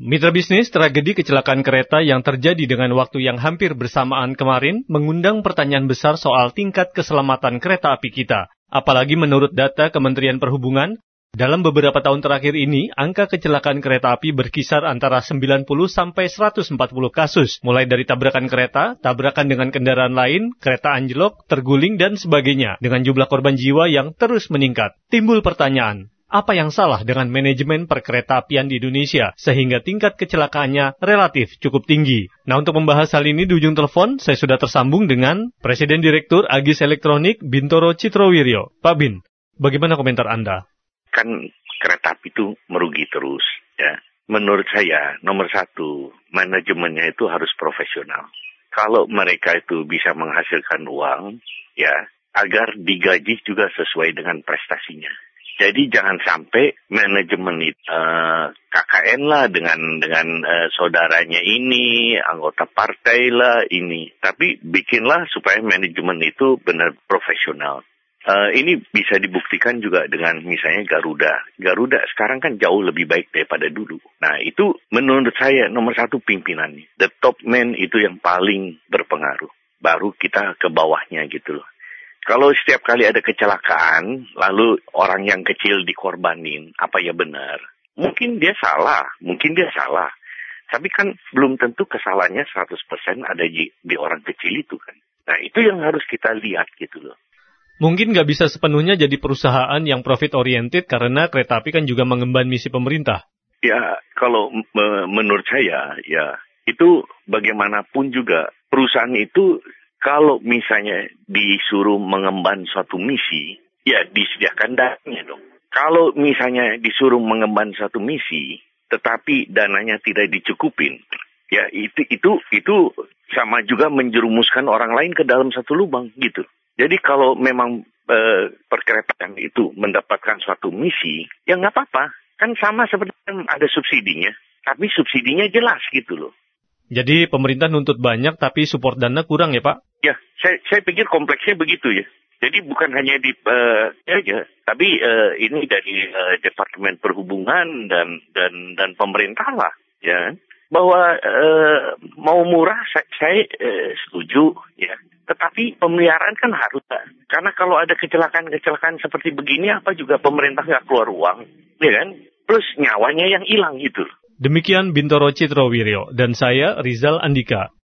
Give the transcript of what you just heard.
Mitra bisnis, tragedi kecelakaan kereta yang terjadi dengan waktu yang hampir bersamaan kemarin mengundang pertanyaan besar soal tingkat keselamatan kereta api kita. Apalagi menurut data Kementerian Perhubungan, dalam beberapa tahun terakhir ini, angka kecelakaan kereta api berkisar antara 90 sampai 140 kasus, mulai dari tabrakan kereta, tabrakan dengan kendaraan lain, kereta anjlok, terguling, dan sebagainya, dengan jumlah korban jiwa yang terus meningkat. Timbul pertanyaan, apa yang salah dengan manajemen perkeretaapian di Indonesia sehingga tingkat kecelakaannya relatif cukup tinggi. Nah untuk membahas hal ini di ujung telepon saya sudah tersambung dengan Presiden Direktur Agis Elektronik Bintoro Citrowiryo. Pak Bin, bagaimana komentar Anda? Kan kereta api itu merugi terus ya. Menurut saya nomor satu manajemennya itu harus profesional. Kalau mereka itu bisa menghasilkan uang ya agar digaji juga sesuai dengan prestasinya jadi jangan sampai manajemen itu uh, eh, KKN lah dengan dengan uh, saudaranya ini, anggota partai lah ini. Tapi bikinlah supaya manajemen itu benar profesional. Uh, ini bisa dibuktikan juga dengan misalnya Garuda. Garuda sekarang kan jauh lebih baik daripada dulu. Nah itu menurut saya nomor satu pimpinannya. The top man itu yang paling berpengaruh. Baru kita ke bawahnya gitu loh. Kalau setiap kali ada kecelakaan, lalu orang yang kecil dikorbanin, apa ya benar? Mungkin dia salah, mungkin dia salah. Tapi kan belum tentu kesalahannya 100% ada di, di orang kecil itu kan. Nah itu yang harus kita lihat gitu loh. Mungkin nggak bisa sepenuhnya jadi perusahaan yang profit oriented karena kereta api kan juga mengemban misi pemerintah. Ya kalau menurut saya ya itu bagaimanapun juga perusahaan itu kalau misalnya disuruh mengemban suatu misi, ya disediakan dananya dong. Kalau misalnya disuruh mengemban suatu misi, tetapi dananya tidak dicukupin, ya itu itu itu sama juga menjerumuskan orang lain ke dalam satu lubang gitu. Jadi kalau memang e, perkereta itu mendapatkan suatu misi, ya nggak apa-apa. Kan sama seperti ada subsidinya, tapi subsidinya jelas gitu loh. Jadi pemerintah nuntut banyak tapi support dana kurang ya Pak? Ya, saya, saya pikir kompleksnya begitu ya. Jadi bukan hanya di uh, ya, ya, tapi uh, ini dari uh, Departemen Perhubungan dan dan dan pemerintah lah, ya bahwa uh, mau murah saya, saya uh, setuju, ya. Tetapi pemeliharaan kan harus, karena kalau ada kecelakaan-kecelakaan seperti begini, apa juga pemerintah nggak keluar uang, ya kan? Plus nyawanya yang hilang gitu. Demikian Bintoro Citrowiryo dan saya Rizal Andika.